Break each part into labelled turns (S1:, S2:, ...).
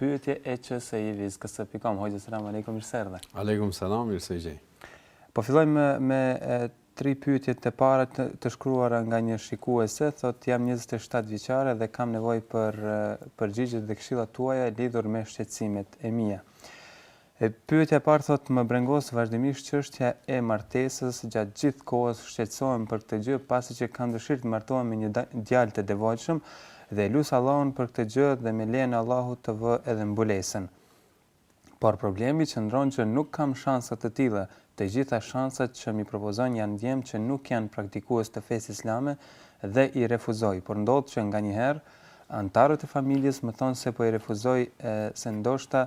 S1: pyetje@csivis.com. Hoxhë selam aleikum mirë se erdhe. Aleikum selam
S2: mirë se gjej.
S1: Po fillojmë me me tri pyetjet e para të, të shkruara nga një shikuese, thotë jam 27 vjeçare dhe kam nevojë për përgjigjet dhe këshillat tuaja lidhur me shqetësimet e mia. E pyetja e parë thotë më brengos vazhdimisht çështja e martesës gjatë gjithë kohës shqetësohem për këtë gjë pasi që kam dëshirë të martohem me një djalë të devotshëm dhe e lus Allahun për këtë gjë dhe me lejen e Allahut të vë edhe mbulesën por problemi qëndron që nuk kam shansa të tilla të gjitha shansat që m'i propozojnë janë djem që nuk janë praktikues të fesë islame dhe i refuzoj por ndodh që nganjëherë anëtarët e familjes më thonë se po i refuzoj e se ndoshta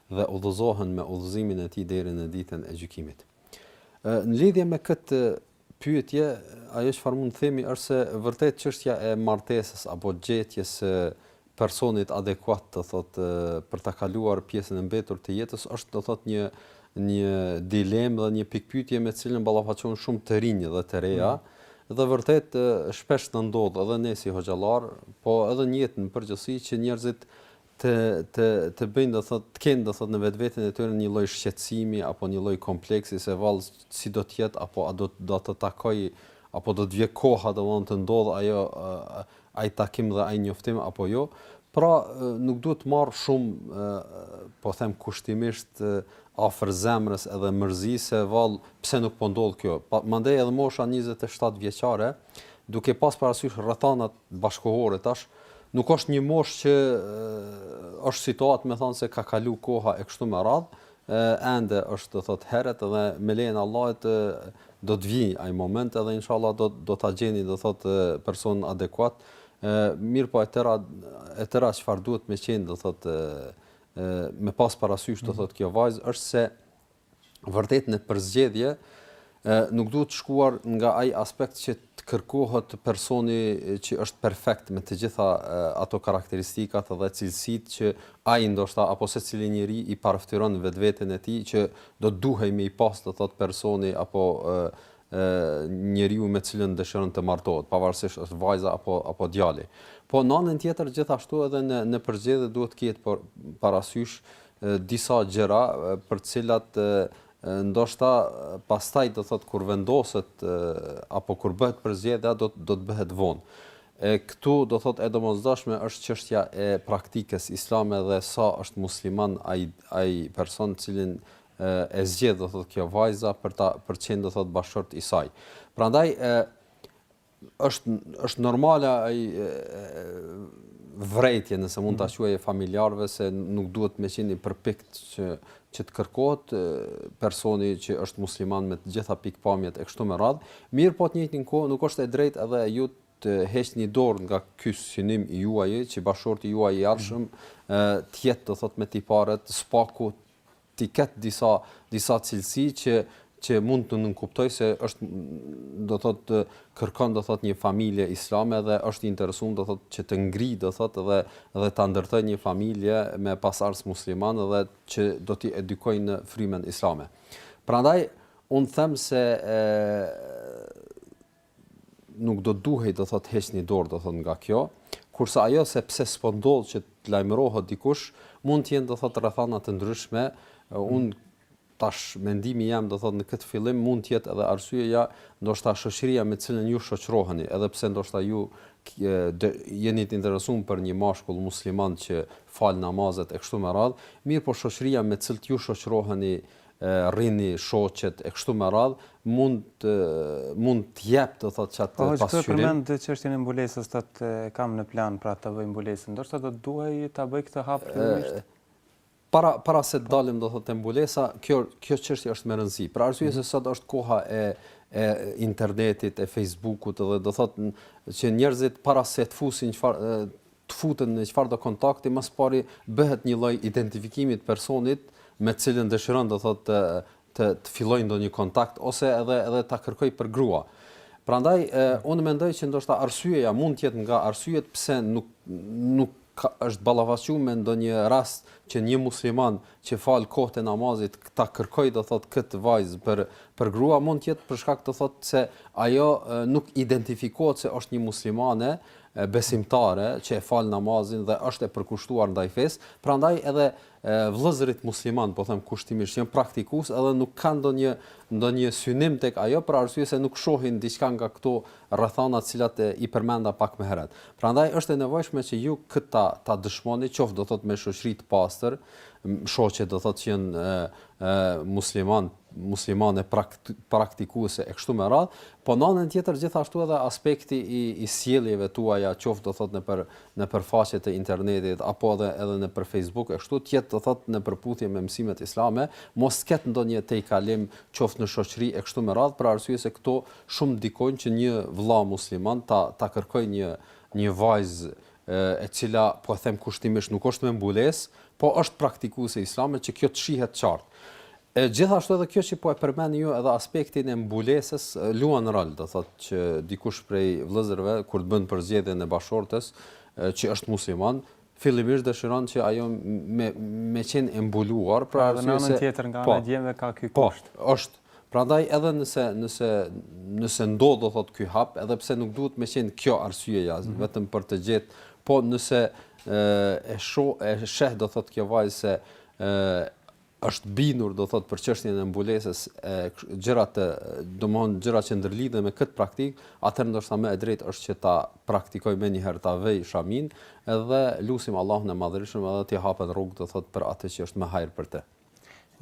S2: dhe udhëzohen me udhëzimin e tij deri në ditën e gjykimit. Në lidhje me këtë pyetje, ajo çfarë mund të themi është se vërtet çështja e martesës apo gjetjes së personit adekuat, do të thotë, për ta kaluar pjesën e mbetur të jetës është do thotë një një dilemë dhe një pikëpyetje me të cilën ballafaqohen shumë të rinj dhe të reja. Mm. Dhe vërtet shpesh na ndodh edhe ne si hoxhallarë, po edhe në jetë në përgjithësi që njerëzit të të të bëjnë do thotë të kenë do thotë në vetveten e tyre një lloj shqetësimi apo një lloj kompleksi se vallë si do të jetë apo a do të do të takoj apo do të vje koha do të ndodhë ajo ai takim dhe ai njoftim apo jo pra nuk duhet të marrë shumë po them kushtimisht afër zemrës edhe mërzi se vallë pse nuk po ndodh kjo, mandej edhe mosha 27 vjeçare duke pas parasysh rrethanat bashkëkohore tash nuk është një moshë që është situatë me thënë se ka kalu koha e kështu me radhë, ende është do thotë heret dhe me lejen e Allahut do të vijë ai moment edhe inshallah do do ta gjeni do thotë personin adekuat mirëpo e tëra e tëra çfarë duhet me qenë do thotë me pas parasysh do thotë kjo vajzë është se vërtet në përzgjedhje nuk duhet të shkuar nga ai aspekt që të kërkohet personi që është perfekt me të gjitha ato karakteristikat dhe cilësitë që ai ndoshta apo secili njeri i parafytyron në vetveten e tij që do të duhej me i pas do thotë personi apo njeriu me të cilin dëshiron të martohet, pavarësisht është vajza apo apo djali. Po në anën tjetër gjithashtu edhe në në përzgjedhje duhet të ketë parasysh disa gjëra për të cilat ndoshta pastaj do thotë kur vendoset apo kur bëhet përzgjedhja do do të bëhet vonë. E këtu do thotë e domosdoshme është çështja e praktikës islame dhe sa është musliman ai ai person të cilin e zgjedh do thotë kjo vajza për ta për të qenë do thotë bashkëshort i saj. Prandaj është është normale ai vrejtje nëse mund ta mhm. quaj e familjarëve se nuk duhet me qenë i përpikt që që të kërkohet personi që është musliman me të gjitha pikëpamjet e kështu me radhë, mirëpo në të njëjtën kohë nuk është e drejtë edhe ju të heqni dorë nga ky synim i juaji që bashkëshorti juaj i ardhshëm mhm. të jetë do thotë me tiparet së paku t'i ketë disa disa cilësi që që mund të nënkuptojë se është do të thotë kërkon do të thotë një familje islame dhe është i interesuar do të thotë që të ngrijë do të thotë dhe dhe ta ndërtojë një familje me pasardhës musliman dhe që do t'i edukojë në frymën islame. Prandaj unë them se e, nuk do duhej do thotë të heqni dorë do thotë nga kjo, kurse ajo se pse s'po ndodh që të lajmërohet dikush, mund të jenë do thotë rrethana të ndryshme, mm. unë tash mendimi jem do thotë në këtë fillim mund të jetë edhe arsyeja ndoshta shoqëria me të cilën ju shoqëroheni, edhe pse ndoshta ju de, jeni të interesuar për një mashkull musliman që fal namazet e kështu me radhë, mirëpo shoqëria me të cilën ju shoqëroheni rrini shoqet e kështu me radhë, mund të mund të japë do thotë qat
S1: pasqyrim. Po hoxhë këtë përmend çështjen e mbulesës thotë kam në plan pra të bëj mbulesën. Ndoshta do të duhej ta bëj këtë hap fillimisht.
S2: Para para se të dalim do thotë te mbulesa, kjo kjo çështje është me rëndësi. Për arsye se sot është koha e e internetit, e Facebookut dhe do thotë që njerëzit para se të fusin çfarë të futen në çfarëdo kontakti më së pari bëhet një lloj identifikimi i personit me të cilin dëshiron do thotë të të të fillojë ndonjë kontakt ose edhe edhe ta kërkojë për grua. Prandaj unë mendoj që ndoshta arsyeja mund të jetë nga arsyet pse nuk nuk ka është ballafaquar me ndonjë rast që një musliman që fal kohët e namazit ta kërkojë do thotë këtë vajzë për për grua mund të jetë për shkak do thotë se ajo nuk identifikohet se është një muslimane besimtare që e fal namazin dhe është e përkushtuar ndaj fesë, prandaj edhe vëllezërit musliman, po them kushtimisht, janë praktikues edhe nuk kanë ndonjë ndonjë synim tek ajo për arsye se nuk shohin diçka nga këto rrethana të cilat i përmenda pak më herët. Prandaj është e nevojshme që ju këtë ta, ta dëshmoni, qoftë do thotë me shoqëri të pastër, shoqe do thotë që janë muslimanë muslimane praktikuese e kështu me radhë, po në anën tjetër gjithashtu edhe aspekti i i sjelljeve tuaja, qoftë do thotë nëpër nëpër faqe të internetit apo edhe edhe nëpër Facebook e kështu, të jetë do thotë në përputhje me mësimet islame, mos të ketë ndonjë tejkalim qoftë në shoqëri e kështu me radhë, për arsye se këto shumë ndikojnë që një vëlla musliman ta ta kërkojë një një vajzë e cila po them kushtimisht nuk është me mbulesë, po është praktikuese islame që kjo të shihet qartë. E gjithashtu edhe kjo që po e përmendni ju edhe aspektin e mbulesës luan rol, do thotë që dikush prej vëllezërve kur të bën përzgjedhjen e bashkëshortes që është musliman, fillimisht dëshiron që ajo me qenë e mbuluar,
S1: pra, pra edhe në anën tjetër nga po, ana e djemve ka ky
S2: po, kusht. Po, është Prandaj edhe nëse nëse nëse ndodh do thotë ky hap, edhe pse nuk duhet me qenë kjo arsyeja mm -hmm. vetëm për të gjetë, po nëse e, e shoh e sheh do thotë kjo vajzë se e, është bindur do thot për çështjen e mbulesës e gjëra të domethënë gjëra që ndërlidhen me këtë praktikë, atëherë ndoshta më e drejtë është që ta praktikojë menjëherë ta vejë shaminë, edhe lusim Allahun e Madhërishëm edhe t'i hapet rrugë do thot për atë që është më hajër për të.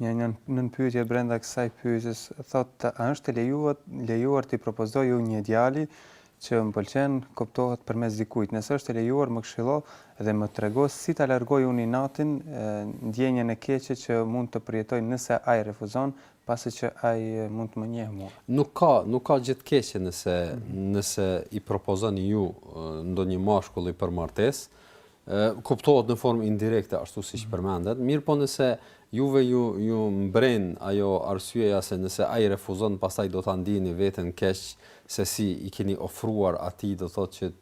S1: Një nënpyetje brenda kësaj pyetjes thotë a është e lejuat, lejuar t'i propozoj unë një djali që më pëlqen, kuptohet përmes dikujt. Nëse është e lejuar, më këshillo dhe më trego si ta largoj unë inatin, ndjenjën e keqe që mund të përjetoj nëse ai refuzon, pasi që ai mund të më njeh mua.
S2: Nuk ka, nuk ka gjë të keqe nëse, nëse i propozon ju ndonjë mashkulli për martesë, kuptohet në formë indirekte ashtu siç përmendet, mirëpo nëse juve ju ju mbren ajo arsyeja se nëse ai refuzon pastaj do ta ndieni veten keq se si i keni ofruar atij do thotë që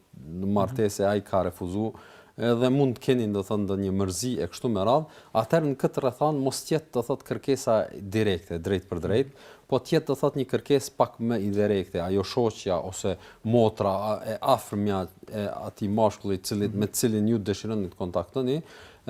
S2: në martesë e ai ka refuzu edhe mund të keni do thotë ndonjë mërzi e kështu me radhë, atëherë në këtë rrethanë mos të jetë do thotë kërkesa direkte, drejtpërdrejt, po të jetë do thotë një kërkesë pak më indirekte, ajo shoqja ose motra e afërmja e atij mashkulli i cili me të cilin ju dëshironi të kontaktoni,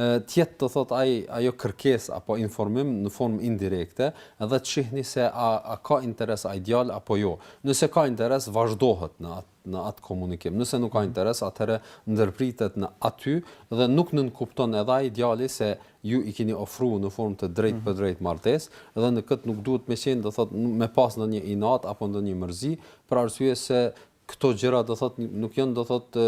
S2: të jetë do thotë ai ajo kërkesë apo informim në formë indirekte dhe të shihni se a a ka interes ai djalë apo jo. Nëse ka interes vazhdohet në atë në atë komunikim. Nëse nuk ka interes, atëherë ndërpritet në aty dhe nuk nënkupton edhe ai djali se ju i keni ofru në formë të drejtpërdrejtë martesë dhe në këtë nuk duhet me qenë, do të thotë, me pas ndonjë inat apo ndonjë mërzi, për arsye se këto gjëra, do të thotë, nuk janë, do të thotë,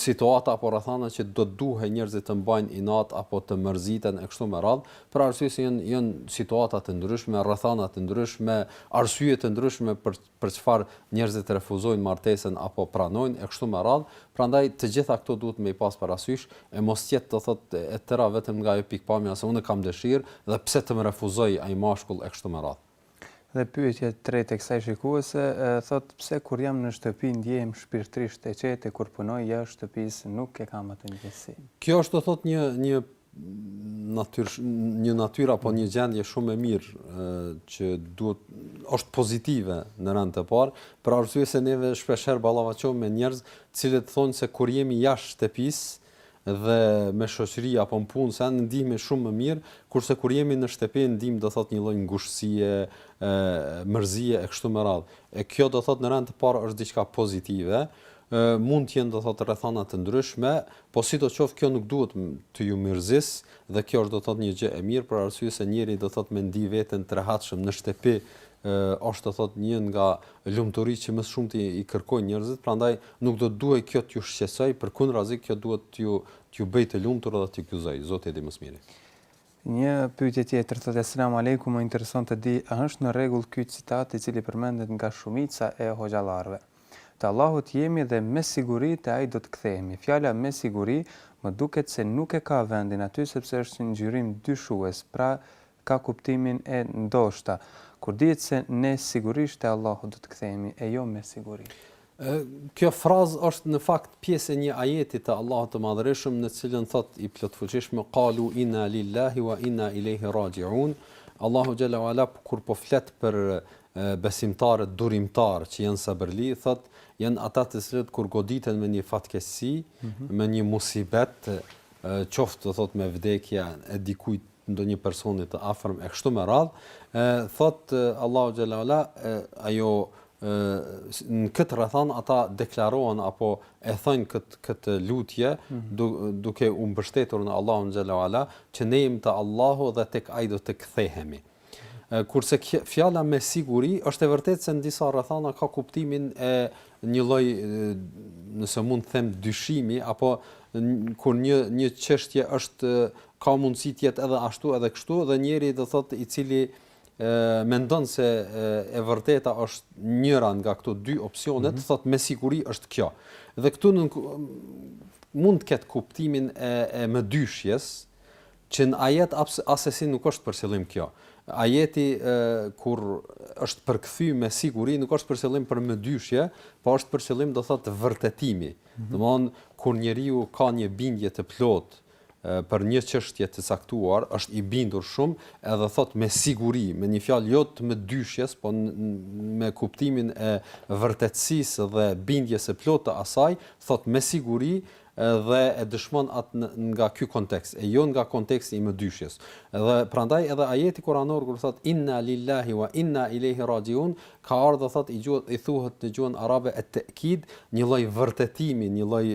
S2: situata apo rrethana që do të duhej njerëzit të mbajnë inat apo të mërziten e kështu me radhë, për arsye se janë janë situata të ndryshme, rrethana të ndryshme, arsye të ndryshme për për çfarë njerëzit refuzojnë martesën apo pranojnë e kështu me radhë, prandaj të gjitha këto duhet me i pas parasysh e mos të jetë do thotë e tëra vetëm nga ajo pikëpamja se unë kam dëshirë dhe pse të më refuzojë ai mashkull e kështu me radhë.
S1: Dhe pyetja e tretë e kësaj shikuese thotë pse kur jam në shtëpi ndjehem shpirtërisht e qetë e kur punoj jashtë shtëpisë nuk e kam atë ndjesi.
S2: Kjo është do thotë një një natyrë një natyrë apo një gjendje shumë e mirë që duhet është pozitive në rend të parë, për arsye se neve shpesh herë ballafaqohemi me njerëz, të cilët thonë se kur jemi jashtë shtëpisë dhe me shoqëri apo në punë se ndihemi shumë më mirë, kurse kur jemi në shtëpi ndiejmë do thotë një lloj ngushtësie, e mërzie e kështu me radhë. E kjo do thotë në rend të parë është diçka pozitive, mund të jenë do thotë rrethana të ndryshme, Po sidoqoftë kjo nuk duhet të ju mërzisë dhe kjo është do thotë një gjë e mirë për arsye se njeriu do thotë me ndi veten të rehatshëm në shtëpi është do thotë një nga lumturitë që më së shumti i kërkojnë njerëzit prandaj nuk do të duhej kjo t'ju shqetësojë përkundrazi kjo duhet t'ju t'ju bëjë të lumtur dhe t'ju gëzojë Zoti e di më së miri.
S1: Një pyetje tjetër thotë Eselamu Alejkum më intereson të di a është në rregull ky citat i cili përmendet nga shumica e hoxhallarëve. Të Allahut jemi dhe me siguri te Ai do të kthehemi. Fjala me siguri më duket se nuk e ka vendin aty sepse është një ngjyrim dyshues, pra ka kuptimin e ndoshta, kur dihet se ne sigurisht te Allahu do të kthehemi, e jo me siguri.
S2: Kjo frazë është në fakt pjesë e një ajeti të Allahut të Madhërishëm në të cilën thotë i plotfuqishmi Kalu inna lillahi wa inna ilejhi raxhiun Allahu xhalla wa'ala kur po flet për Besimtarët durimtarë që janë sabërli, thotë, janë ata të cilët kur goditen me një fatkeqësi, me një musibet, qoftë do thotë me vdekjen e dikujt ndonjë personi të afërm e kështu me radhë, thotë Allahu xhalla uala, ajo në këtë rrethanë ata deklarohen apo e thonë këtë këtë lutje mhm. duke u mbështetur në Allahun xhalla uala, që ne jemi të Allahut dhe tek ai do të kthehemi. Kurse fjala me siguri, është e vërtetë se në disa rrethana ka kuptimin e një lloj, nëse mund të them, dyshimi apo kur një një çështje është ka mundësi të jetë edhe ashtu edhe kështu dhe njeriu do thotë i cili ë mendon se e vërteta është njëra nga këto dy opsione, mm -hmm. thotë me siguri është kjo. Dhe këtu në, mund të ketë kuptimin e e mëdyshjes, Që në ajet assesi nuk është për qëllim kjo. Ajeti kur është përkthy me siguri nuk është për qëllim për mëdyshje, po është për qëllim do thotë vërtetimi. Mm -hmm. Domthon kur njeriu ka një bindje të plotë për një çështje të caktuar, është i bindur shumë, edhe thot me siguri, me një fjalë jo të mëdyshjes, po me kuptimin e vërtetësisë dhe bindjes së plotë të asaj, thot me siguri, dhe e dëshmon atë nga ky kontekst e jo nga konteksti i mëdyshjes dhe prandaj edhe ajeti kuranor kur thotë inna lillahi wa inna ilejhi raxhiun ka ardhur do thotë i gjuhë i thuhet në gjuhën arabe e tekid një lloj vërtetimi një lloj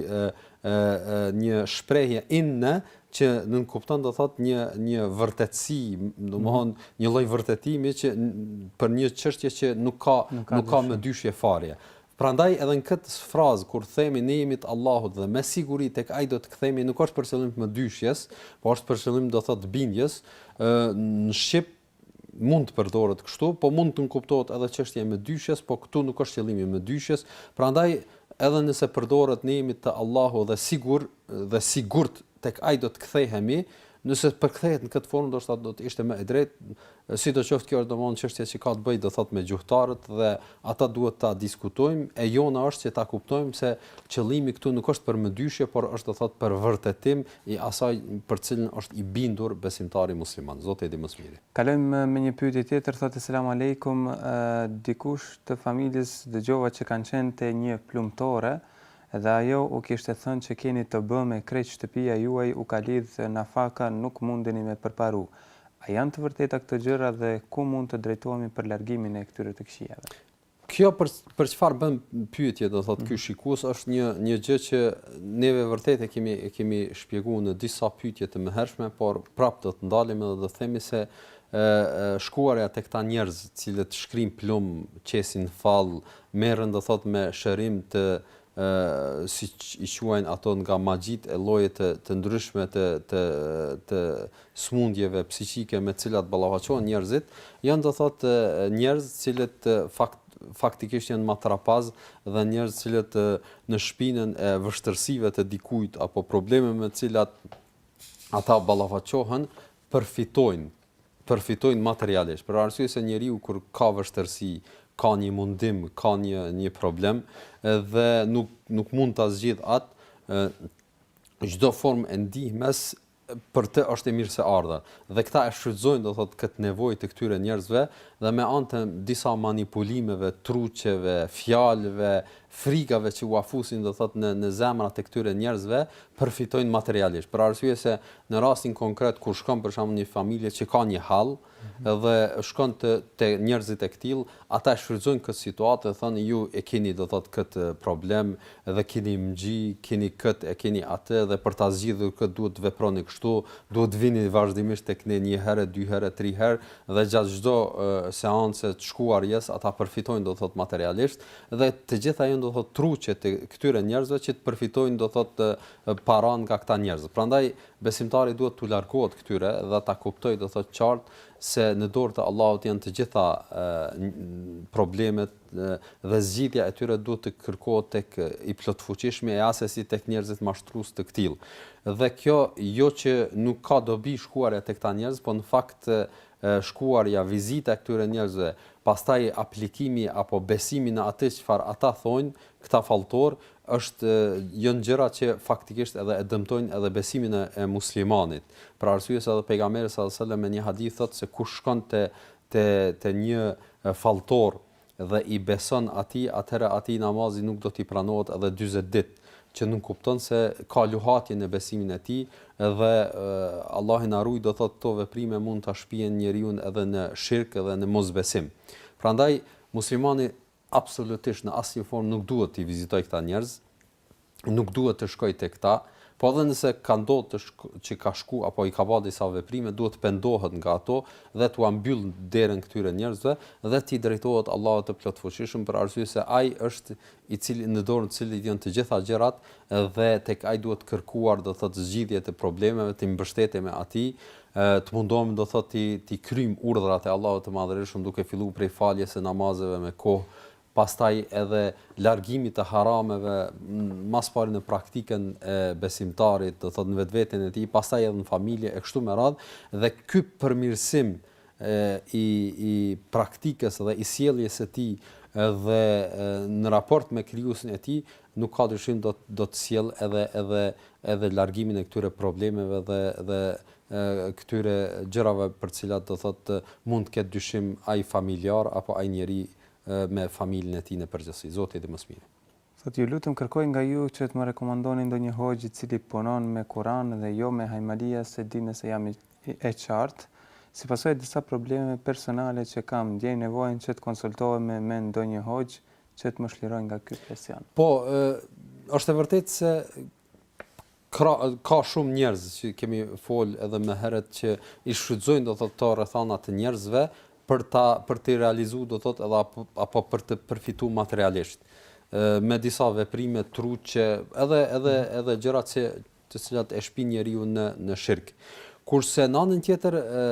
S2: një shprehje inna që nënkupton do thotë një një vërtetësi domthon mhm. një lloj vërtetimi që për një çështje që nuk ka nuk ka, nuk ka mëdyshje fare Prandaj edhe në këtë frazë kur themi ne jemi të Allahut dhe me siguri tek Ai do të kthehemi nuk është për qëllim të mëdyshjes, por është për qëllim do thotë bindjes, ë në shqip mund të përdoret kështu, po mund të nënkuptohet edhe çështja e mëdyshjes, po këtu nuk është qëllimi i mëdyshjes. Prandaj edhe nëse përdoret ne jemi të Allahut dhe sigur dhe sigurt tek ai do të kthehemi, nëse përkthehet në këtë formë ndoshta do të ishte më e drejtë, sidoqoftë kjo është domthonë çështje që ka të bëjë do thotë me gjuhëtarët dhe ata duhet ta diskutojnë, e jona është që ta kuptojmë se qëllimi këtu nuk është për mëdyshje, por është do thotë për vërtetim i asaj për të cilën është i bindur besimtari musliman. Zoti e di më së miri.
S1: Kalojmë me një pyetje tjetër, thotë selam alejkum, dikush të familjes dëgjova që kanë qenë te një plumtore Dhe ajo u kishte thënë që keni të bë me krejt shtëpia juaj u ka lidhë nafaka nuk mundeni me përparu a janë të vërteta këto gjëra dhe ku mund të drejtohemi për largimin e këtyre të këqijave.
S2: Kjo për për çfarë bën pyetje do thotë ky shikues është një një gjë që neve vërtet e kemi e kemi shpjeguar në disa pyetje të mëhershme por prap do të ndalemi dhe do të themi se shkuarja te këta njerëz të cilët shkrijnë plumb qesin fall Merren do thotë me shërim të si i quajnë ato nga magjitë e lloje të të ndryshme të të të sëmundjeve psiqike me të cilat ballafaqohen njerëzit, janë do thotë njerëz të cilët fak faktikisht janë matrapazë dhe njerëz të cilët në shpinën e vështërsive të dikujt apo probleme me të cilat ata ballafaqohen përfitojnë. përfitojnë materialisht, për arsye se njeriu kur ka vështërsi, ka një mundim, ka një një problem dhe nuk nuk mund ta zgjidhë atë, ë çdo formë e ndihmës për të është e mirëseardha. Dhe këta e shfrytëzojnë do thotë këtë nevojë të këtyre njerëzve dhe me anë të disa manipulimeve, truqeve, fjalëve frikave që ua fusin do të thotë në në zemrat e këtyre njerëzve, përfitojnë materialisht. Për arsye se në rastin konkret kur shkon për shembull një familje që ka një hall dhe shkon te te njerëzit e këtillë, ata e shfrytëzojnë këtë situatë dhe thonë ju e keni do të thotë këtë problem dhe keni magji, keni këtë e keni atë dhe për ta zgjidhur këtë duhet të veproni kështu, duhet të vini vazhdimisht tek ne një herë, dy herë, tri herë dhe gjatë çdo seance të shkuarjes ata përfitojnë do të thotë materialisht, Dhe të gjitha janë do thotë truqe të këtyre njerëzve që të përfitojnë do thotë para nga këta njerëz. Prandaj besimtari duhet t'u largohet këtyre dhe ta kuptojë do thotë qartë se në dorë të Allahut janë të gjitha problemet dhe zgjidhja e tyre duhet të kërkohet tek i plotfuqishmi e asesi tek njerëzit mashtrues të këtillë. Dhe kjo jo që nuk ka dobi shkuarja tek këta njerëz, po në fakt shkuarja, vizita e këtyre njerëzve, pastaj aplikimi apo besimi në atë çfarë ata thonë, këta falltorë, është janë gjëra që faktikisht edhe e dëmtojnë edhe besimin e e muslimanit. Për arsye se edhe Pejgamberi sallallahu alejhi ve sellem në një hadith thotë se kush shkon te te te një falltor dhe i beson atij atëherë atij namazi nuk do t'i pranohet edhe dyzet ditë, që nënkupton se ka luhatje në besimin e tij dhe Allahu na rujt do thotë këto veprime mund ta shpijnë njeriun edhe në shirk dhe në mosbesim. Prandaj muslimani absolutisht në asnjë formë nuk duhet t'i vizitojë këta njerëz, nuk duhet të shkojë tek ta, po edhe nëse ka ndodhë të që ka shku apo i ka ba disa veprime duhet të pendohet nga ato dhe t'ua mbyll derën këtyre njerëzve dhe t'i drejtohet Allahut të Plotfuqishëm për arsye se Ai është i cili në dorën të cilit janë të gjitha gjërat dhe tek Ai duhet kërkuar do thotë zgjidhjet e problemeve t'i mbështetemi atij të mundohemi do thotë t'i t'i kryjmë urdhrat e Allahut të Madhërishëm duke filluar prej faljes së namazeve me kohë pastaj edhe largimit të harameve, më së pari në praktikën e besimtarit, do të thotë në vetveten e tij, pastaj edhe në familje e kështu me radhë, dhe ky përmirësim i i praktikës dhe i sjelljes së tij dhe në raport me krijuesin e tij, nuk ka dyshim do të do të sjell edhe edhe edhe largimin e këtyre problemeve dhe dhe këtyre gjërave për të cilat do thotë mund të ketë dyshim ai familjar apo ai njeri me familjen e tij në përgjithësi. Zoti e di më
S1: së miri. Thotë, Ju lutem kërkoj nga ju që të më rekomandoni ndonjë hoxhë i cili punon me Kur'an dhe jo me hajmalia, s'e di nëse jam i e qartë, si pasojë e disa problemeve personale që kam ndjej nevojën që të konsultohem me me ndonjë hoxhë që të më çlirojë nga ky presion.
S2: Po, është e vërtetë se Kra, ka shumë njerëz që kemi fol edhe më herët që i shfrytëzojnë do thotë këto rrethana të njerëzve për ta për të realizuar do thotë edhe apo, apo për të përfituar materialisht. Ë me disa veprime truqe, edhe edhe mhm. edhe gjëra që të cilat e shpijnë njeriun në në shirk. Kurse në anën tjetër ë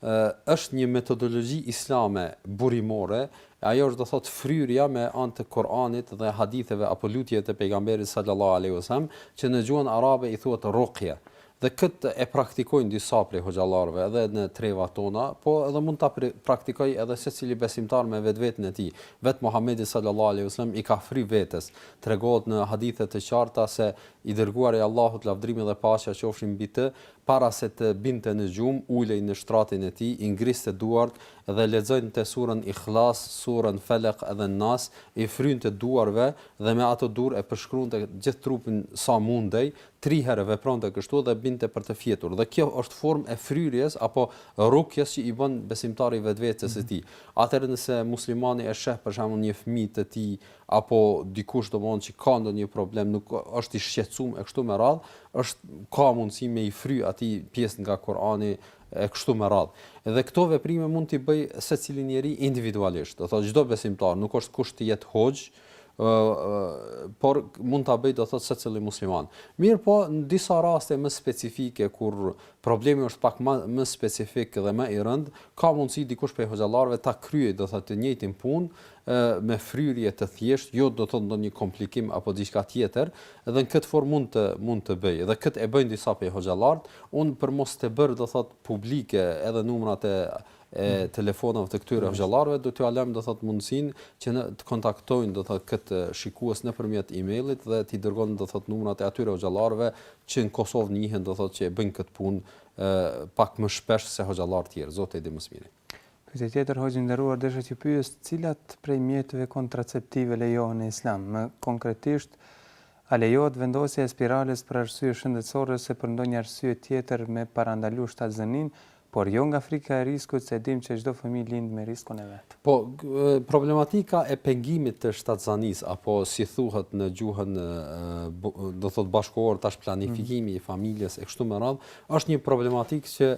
S2: Është një metodologji islame burimore, e ajo është do thotë fryrja me anë të Kur'anit dhe haditheve apo lutjeve të Pejgamberit sallallahu alejhi ve sellem, që në gjuhën arabe i thuhet rukje. Dhe këtë e praktikojnë disa prej hoxhallarëve edhe në trevat tona, po edhe mund ta praktikojë edhe secili besimtar me vetveten e tij. Vetë Muhamedi sallallahu alejhi ve sellem i ka fry vetes. Tregohet në hadithe të qarta se i Dërguari i Allahut lavdërimi dhe paqja qofshin mbi të Para se të binte në gjumë, ulej në shtratin e tij, i ngriste duart dhe lexonte surën Ikhlas, surën Felek dhe Nas, i frynte duarve dhe me ato duar e përshkruante gjithë trupin sa mundej, tri herë vepronte kështu dhe binte për të fjetur. Dhe kjo është formë e fryrjes apo rukjes që i bën besimtari vetvetes së tij. Atëherë nëse muslimani e sheh për shembull një fëmijë të tij apo dikush domethënë që ka ndonjë problem nuk është i shqetësuar e kështu me radhë, është ka mundësi me i fry atij pjesë nga Kur'ani e kështu me radhë. Dhe këto veprime mund t'i bëjë secili njeri individualisht. Do thotë çdo besimtar, nuk është kusht të jetë hoxhë, por mund ta bëjë do thotë secili musliman. Mirëpo, në disa raste më specifike kur problemi është pak më më specifik dhe më i rëndë, ka mundësi dikush prej hoxhallarëve ta kryejë do thotë të njëjtën punë Ë, me fryrje të thjeshtë, jo do të thotë ndonjë komplikim apo diçka tjetër, dhe në këtë formë mund të mund të bëjë, dhe këtë e bëjnë disa prej hoxhallarët, unë për mos të bërë do të thotë publike edhe numrat e e telefonave të këtyre hoxhallarëve do t'ua lëmë do të thotë mundësinë që në të kontaktojnë do të thotë këtë shikues nëpërmjet emailit dhe t'i dërgojnë do të thotë numrat e atyre hoxhallarëve që në Kosovë njihen do të thotë që e bëjnë këtë punë ë pak më shpesh se hoxhallarë të tjerë, Zoti e di më
S1: së miri. Pyetje tjetër, Hoxhë i nderuar, desha t'ju pyes cilat prej mjeteve kontraceptive lejohen në Islam? Më konkretisht, a lejohet vendosja e spiralës për arsye shëndetësore ose për ndonjë arsye tjetër me parandalu shtatzëninë, por jo nga frika e riskut se dimë që çdo fëmijë lind me riskun e vet?
S2: Po, problematika e pengimit të shtatzanisë apo si thuhet në gjuhën do thotë bashkëkohore tash planifikimi i familjes e kështu me radhë, është një problematikë që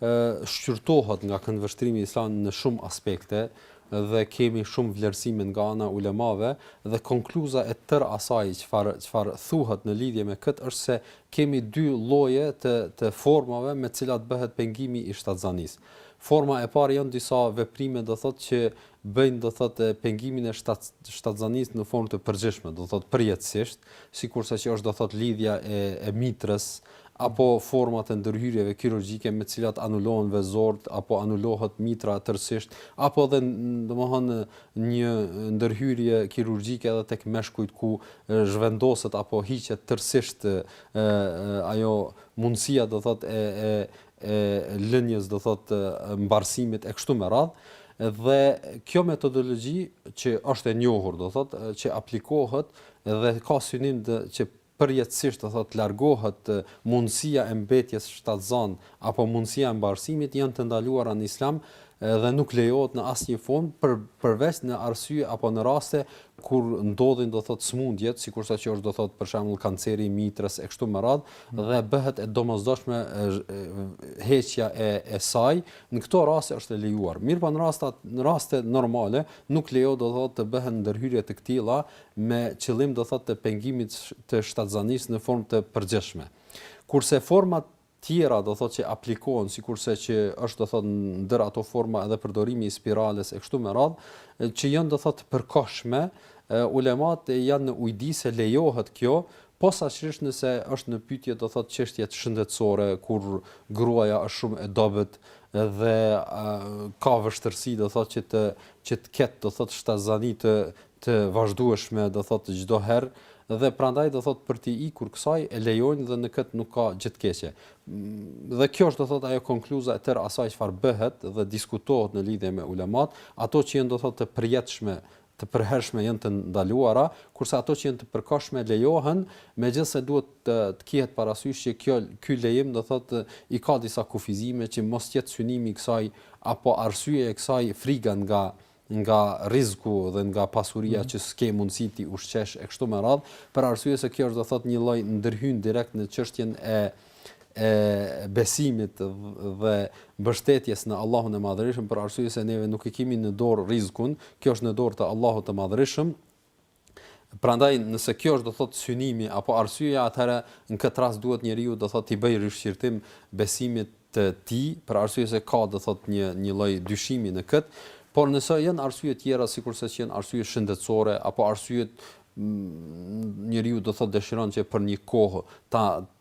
S2: shqyrtohet nga këndvështrimi islam në shumë aspekte dhe kemi shumë vlerësime nga ana e ulemave dhe konkluza e tërë asaj çfarë çfarë thuhet në lidhje me këtë është se kemi dy lloje të të formave me të cilat bëhet pengimi i shtatzanisë. Forma e parë janë disa veprime do thotë që bëjnë do thotë pengimin e shtat, shtatzanisë në formë të përgjithshme, do thotë përjetësisht, sikurse që është do thotë lidhja e e mitrës, apo format e ndërhyrjeve kirurgjike me të cilat anulohen vezorët apo anulohet mitra tërësisht, apo dhe domethënë një ndërhyrje kirurgjike edhe tek meshkujt ku zhvendoset apo hiqet tërësisht ajo mundësia do thotë e e e lënies do thotë mbarësimit e kështu me radhë dhe kjo metodologji që është e njohur do thotë që aplikohet dhe ka synim që përjetësisht do thotë largohet mundësia e mbetjes shtatzënë apo mundësia e mbarësimit janë të ndaluara në Islam dhe nuk lejohet në asnjë formë përveç në arsye apo në raste kur ndodhin do thotë sëmundjet sikurse që është do thotë për shembull kanceri i mitrës e kështu me radhë mm. dhe bëhet e domosdoshme heqja e e saj në këto raste është e lejuar mirëpo në rastat në raste normale nuk lejohet do thotë të bëhen ndërhyrje të këtilla me qëllim do thotë të pengimit të shtatzanisë në formë të përgjithshme. Kurse format tjera do thotë që aplikohen sikurse që është do thotë ndër ato forma edhe përdorimi i spirales e kështu me radhë, që janë do thotë të përkohshme, ulemat janë në ujdi se lejohet kjo, posaçërisht nëse është në pyetje do thotë çështjet shëndetësore kur gruaja është shumë e dobët dhe ka vështirësi do thotë që të që të ketë do thotë shtatzani të të vazhdueshme do thotë çdo herë dhe prandaj do thotë për t'i ikur kësaj e lejojnë dhe në këtë nuk ka gjë të keqe. Dhe kjo është do thotë ajo konkluza e tërë asaj çfarë bëhet dhe diskutohet në lidhje me ulemat, ato që janë do thotë të përjetshme të përhershme janë të ndaluara, kurse ato që janë të përkohshme lejohen, megjithëse duhet të të kihet parasysh që kjo ky lejim do thotë i ka disa kufizime që mos të jetë synimi i kësaj apo arsyeja e kësaj friga nga nga rrizku dhe nga pasuria që s'ke mundësi t'i ushqesh e kështu me radhë, për arsye se kjo është do thotë një lloj ndërhyn direkt në çështjen e e besimit dhe mbështetjes në Allahun e Madhërishëm për arsye se neve nuk e kemi në dorë rrizkun, kjo është në dorë të Allahut të Madhërishëm. Prandaj nëse kjo është do thotë synimi apo arsyeja atëherë në këtë rast duhet njeriu do thotë t'i bëjë rishqirtim besimit të tij për arsye se ka do thotë një një lloj dyshimi në këtë, por nëse janë arsye tjera sikurse që janë arsye shëndetësore apo arsyet njeriu do thotë dëshiron që për një kohë ta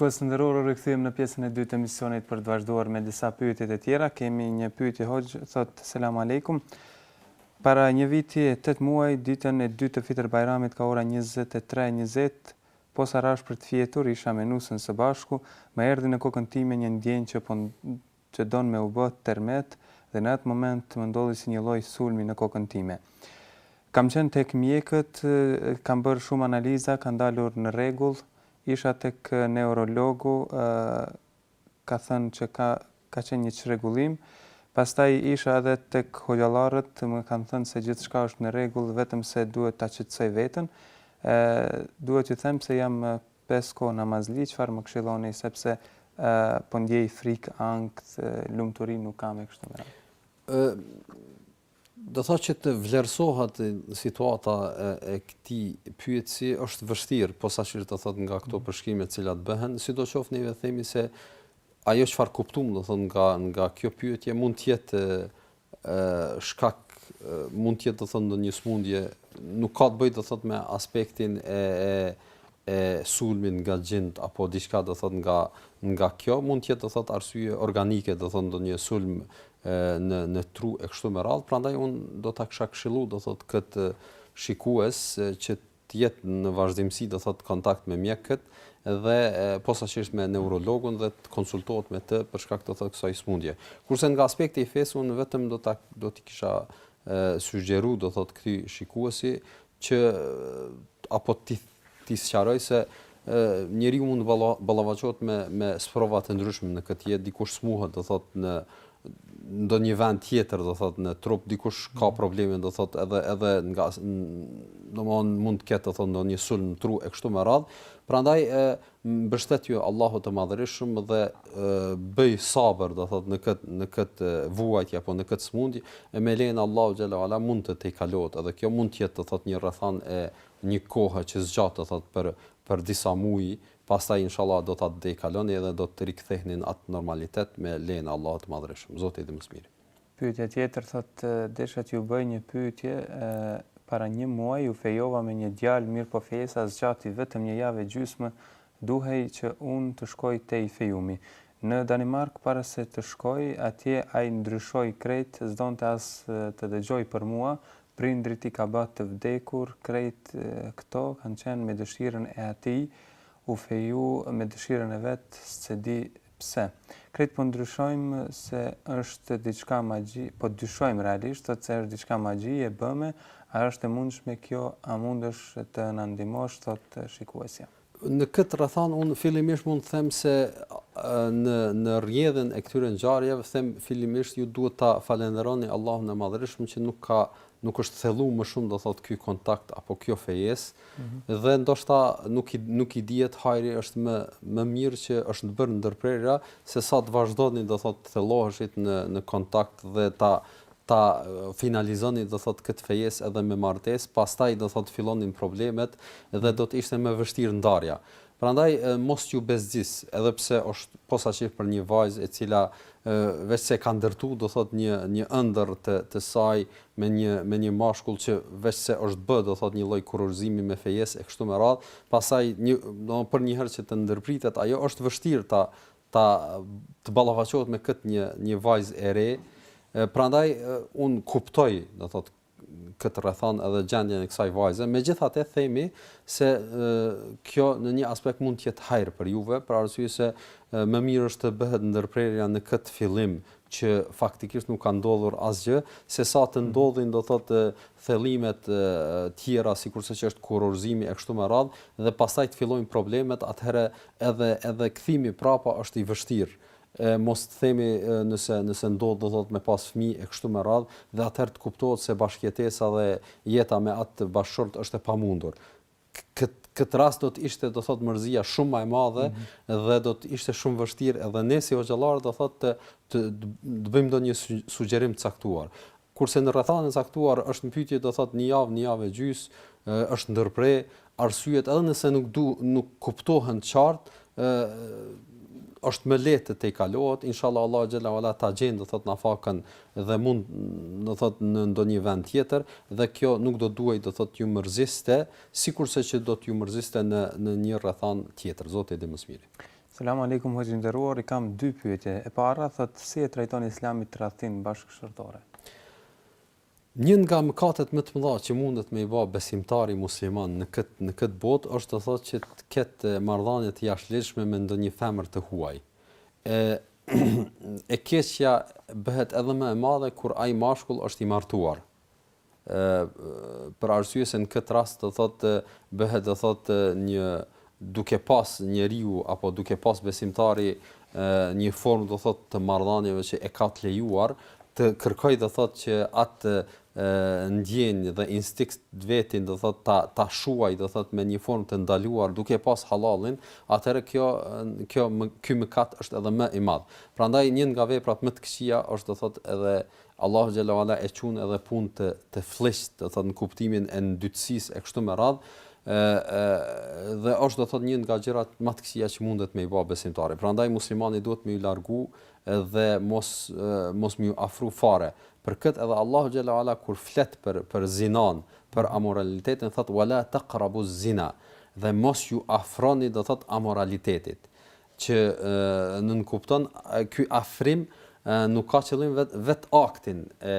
S1: Shikues të nderuar, rikthehemi në pjesën e dytë të emisionit për të vazhduar me disa pyetje të tjera. Kemi një pyetje hoxhë, thotë selam alejkum. Para një viti e 8 muaj, ditën e dytë të Fitër Bajramit ka ora 23:20, Posa rashë për të fjetur, isha me nusen së bashku, më erdhi në kokën time një ndjenjë që po që don me u bë tërmet dhe në atë moment më ndodhi si një lloj sulmi në kokën time. Kam qenë tek mjekët, kam bërë shumë analiza, kanë dalur në rregull, isha tek neurologu, ka thënë që ka ka qenë një çrregullim. Pastaj isha edhe tek hoxhallarët, më kanë thënë se gjithçka është në rregull, vetëm se duhet ta qetësoj veten. E, duhet t'ju them se jam pesë kohë namazli, çfarë më këshilloni sepse e, po ndjej frikë, ankth, lumturi nuk kam e kështu me radhë.
S2: Do thotë që të vlerësohet situata e këtij pyetësi është vështirë, posaçërisht do thotë nga këto përshkrime të cilat bëhen, sidoqoftë ne vetë themi se ajo çfarë kuptuam do thotë nga nga kjo pyetje mund të jetë ë shkak mund të jetë do thotë ndonjë smundje, nuk ka të bëjë do thotë me aspektin e e e sulmit nga xhind apo diçka do thotë nga nga kjo mund të jetë do thotë arsye organike do thotë ndonjë sulm në në tru e kështu me radhë, prandaj un do ta kisha këshillu do thot kët shikues që të jet në vazhdimësi do thot kontakt me mjekët dhe posaçërisht me neurologun dhe të konsultohet me të për shkak do thot kësaj smundje. Kurse nga aspekti i fesë un vetëm do ta do t'i kisha sugjeru do thot këtij shikuesi që apo t'i t'i sqaroj se ë njeriu mund të ballafaqohet me me sprova të ndryshme në këtë jetë, dikush smuhet, do thotë në ndonjë vend tjetër, do thotë në trup, dikush ka mhm. probleme, do thotë edhe edhe nga domthon mund të ketë do thotë ndonjë sulm në tru e kështu me radh. Prandaj ë Mbështetju Allahut të Madhërishëm dhe bëj sabër do thot në kët në kët vuajtje apo në kët smundje e me lejen e Allahut xhele ue ala mund të tejkalohet edhe kjo mund të jet do thot një rrethan e një kohe që zgjat do thot për për disa muj pastaj inshallah do ta tejkaloni edhe do të rikthehni në at normalitet me lejen e Allahut të Madhërishëm Zoti e di më së miri.
S1: Pyetja tjetër thotë, desha t'ju bëj një pyetje, para një muaji u fejova me një djalë mirëpo fejesa zgjati vetëm një javë e gjysmë, duhej që unë të shkoj te i fejumi në Danimarkë. Para se të shkoj atje ai ndryshoi krejt, s'donte as të dëgjojë për mua, prindrit i ka ba të vdekur, krejt këto kanë qenë me dëshirën e atij, u feju me dëshirën e vet, s'e di pse. Krejt po ndryshojmë se është diçka magji, po dyshojmë realisht, thotë se është diçka magji e bëme, a është e mundshme kjo, a mundesh të na ndihmosh, thotë shikuesja.
S2: Në këtë rrethanë unë fillimisht mund të them se në në rrjedhën e këtyre ngjarjeve them fillimisht ju duhet ta falënderoni Allahun e Madhërishëm që nuk ka nuk është thellu më shumë do thot ky kontakt apo kjo fejesë dhe ndoshta nuk i nuk i dihet hajri është më më mirë që është bërë ndërprerja se sa të vazhdoni do thot të thelloheshit në në kontakt dhe ta ta finalizoni do thot këtë fejesë edhe me martesë pastaj do thot fillonin problemet dhe do të ishte më vështirë ndarja Prandaj mos ju bezdis, edhe pse osht posaçit për një vajzë e cila veç se e ka ndërtu do thotë një një ëndërr të të saj me një me një mashkull që veç se osht bë do thotë një lloj kurorëzimi me fejesë e kështu me radhë, pastaj një do për një herë që të ndërpritet ajo osht vështirë ta ta të ballafaqohet me këtë një një vajzë e re, prandaj unë kuptoj do thotë këtë rrethanë edhe gjendjen e kësaj vajze, megjithatë themi se kjo në një aspekt mund të jetë hajër për juve, për arsye se më mirë është të bëhet ndërprerja në këtë fillim që faktikisht nuk ka ndodhur asgjë, se sa të mhm. ndodhin do thotë thellimet e tjera sikurse që është kurorëzimi e kështu me radh dhe pastaj të fillojnë problemet, atëherë edhe edhe kthimi prapa është i vështirë e mos të themi nëse nëse ndodh do thotë me pas fëmijë e kështu me radhë dhe atëherë të kuptohet se bashkëjetesa dhe jeta me atë bashkëshort është e pamundur këtë rast do të ishte do thotë mërzia shumë më e madhe mm -hmm. dhe do të ishte shumë vështirë edhe ne si hoxhallarë do thotë të të, të bëjmë ndonjë sugjerim të caktuar Kurse në rrethanë e caktuar është në pytje do thotë një javë, një javë e gjysë, është ndërpre, arsyet edhe nëse nuk du, nuk kuptohen qartë, ë është më lehtë të tejkalohet, inshallah Allahu xhela uala ta gjen do thotë nafakën dhe mund do thotë në ndonjë vend tjetër dhe kjo nuk do duhej do thotë t'ju mërziste, sikurse që do t'ju mërziste në në një rrethanë tjetër, Zoti e di më së miri.
S1: Selam Alejkum hoxhë i nderuar i kam dy pyetje e para thot si e trajton islami tradhtin bashkëshortore.
S2: Një nga mëkatet më të mëdha që mundet me i bë besimtari musliman në këtë në këtë botë është do thotë që të ketë marrëdhënie të jashtëligjshme me ndonjë femër të huaj. E e keqja bëhet edhe më e madhe kur ai mashkull është i martuar. për arsye se në këtë rast do thotë bëhet do thotë një duke pas njeriu apo duke pas besimtari një formë do thotë të marrëdhënieve që e ka të lejuar të kërkoj do thotë që atë ndjenjë dhe instinkt t'vetin do thotë ta ta shuaj do thotë me një formë të ndaluar duke pas hallallin, atëherë kjo kjo më ky mëkat është edhe më i madh. Prandaj një nga veprat më të këqija është do thotë edhe Allahu xhalla u ala e qun edhe punë të të flliqtë, do thotë në kuptimin e ndytësisë e kështu me radhë, ë ë dhe është do thotë një nga gjërat më të këqija që mundet me i bo besimtari. Prandaj muslimani duhet me ju largu dhe mos mos me ju afru fare. Për këtë edhe Allahu xhalla u ala kur flet për për zinanë, për amoralitetin thotë: "Wala taqrabuz zina" dhe mos ju afroni do thotë amoralitetit. që nënkupton ky afrim nuk ka qëllim vetë aktin e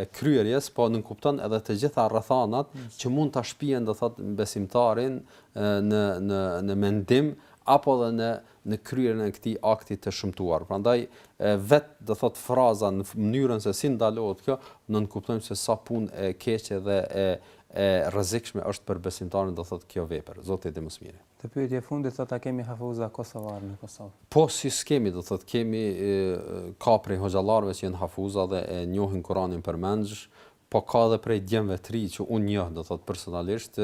S2: e kryerjes, po nënkupton edhe të gjitha rrethanat që mund ta shpijnë do thotë besimtarin në në në mendim apo edhe në në kryerjen e këtij akti të shëmtuar. Prandaj vet do thotë fraza në mënyrën se si ndalohet kjo, nënkuptojmë se sa punë e keqe dhe e e rrezikshme është për besimtarin do thotë kjo vepër. Zoti i di më
S1: së miri. Te pyetja e fundit thotë a kemi hafuza kosovar në Kosovë.
S2: Po si s'kemi do thotë kemi ka prej hoxhallarëve që janë hafuza dhe e njohin Kuranin përmendsh, po ka edhe prej djemve të ri që unë njoh do thotë personalisht,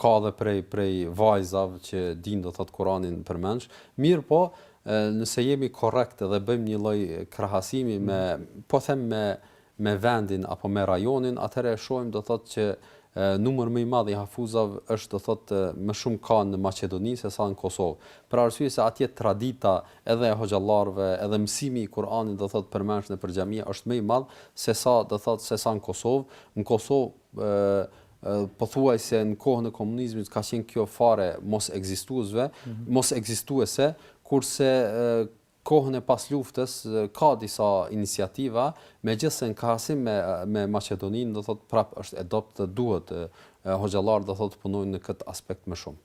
S2: ka edhe prej prej vajzave që dinë do thotë Kuranin përmendsh, mirëpo nëse jemi korrekt dhe bëjmë një lloj krahasimi me po them me me vendin apo me rajonin atëherë e shohim do thotë që numër më i madh i hafuzave është do thotë më shumë ka në Maqedoni se sa në Kosovë për arsye se atje tradita edhe e hoxhallarëve edhe mësimi i Kur'anit do thotë përmendsh nëpër xhamia është më i madh se sa do thotë se sa në Kosovë në Kosovë pothuajse në kohën e komunizmit ka qenë kjo fare mos ekzistuese mhm. mos ekzistuese kurse kohën e pasluftës ka disa iniciativa, megjithëse në krahasim me me Maqedoninë do thotë prapë është e dobët dhe duhet hoxhallarët do thotë të punojnë në këtë aspekt më shumë.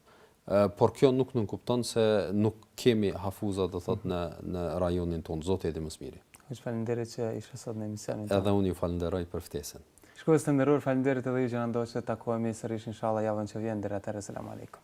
S2: Por kjo nuk nënkupton se nuk kemi hafuza do thotë në në rajonin tonë. Zoti e di më
S1: së miri. Hoxhë faleminderit që ishe sot në emisionin tonë.
S2: Edhe unë ju falënderoj për ftesën.
S1: Shikues të nderuar, faleminderit edhe ju që na ndoqët. Takohemi sërish inshallah javën që vjen. Deri atëherë selam alejkum.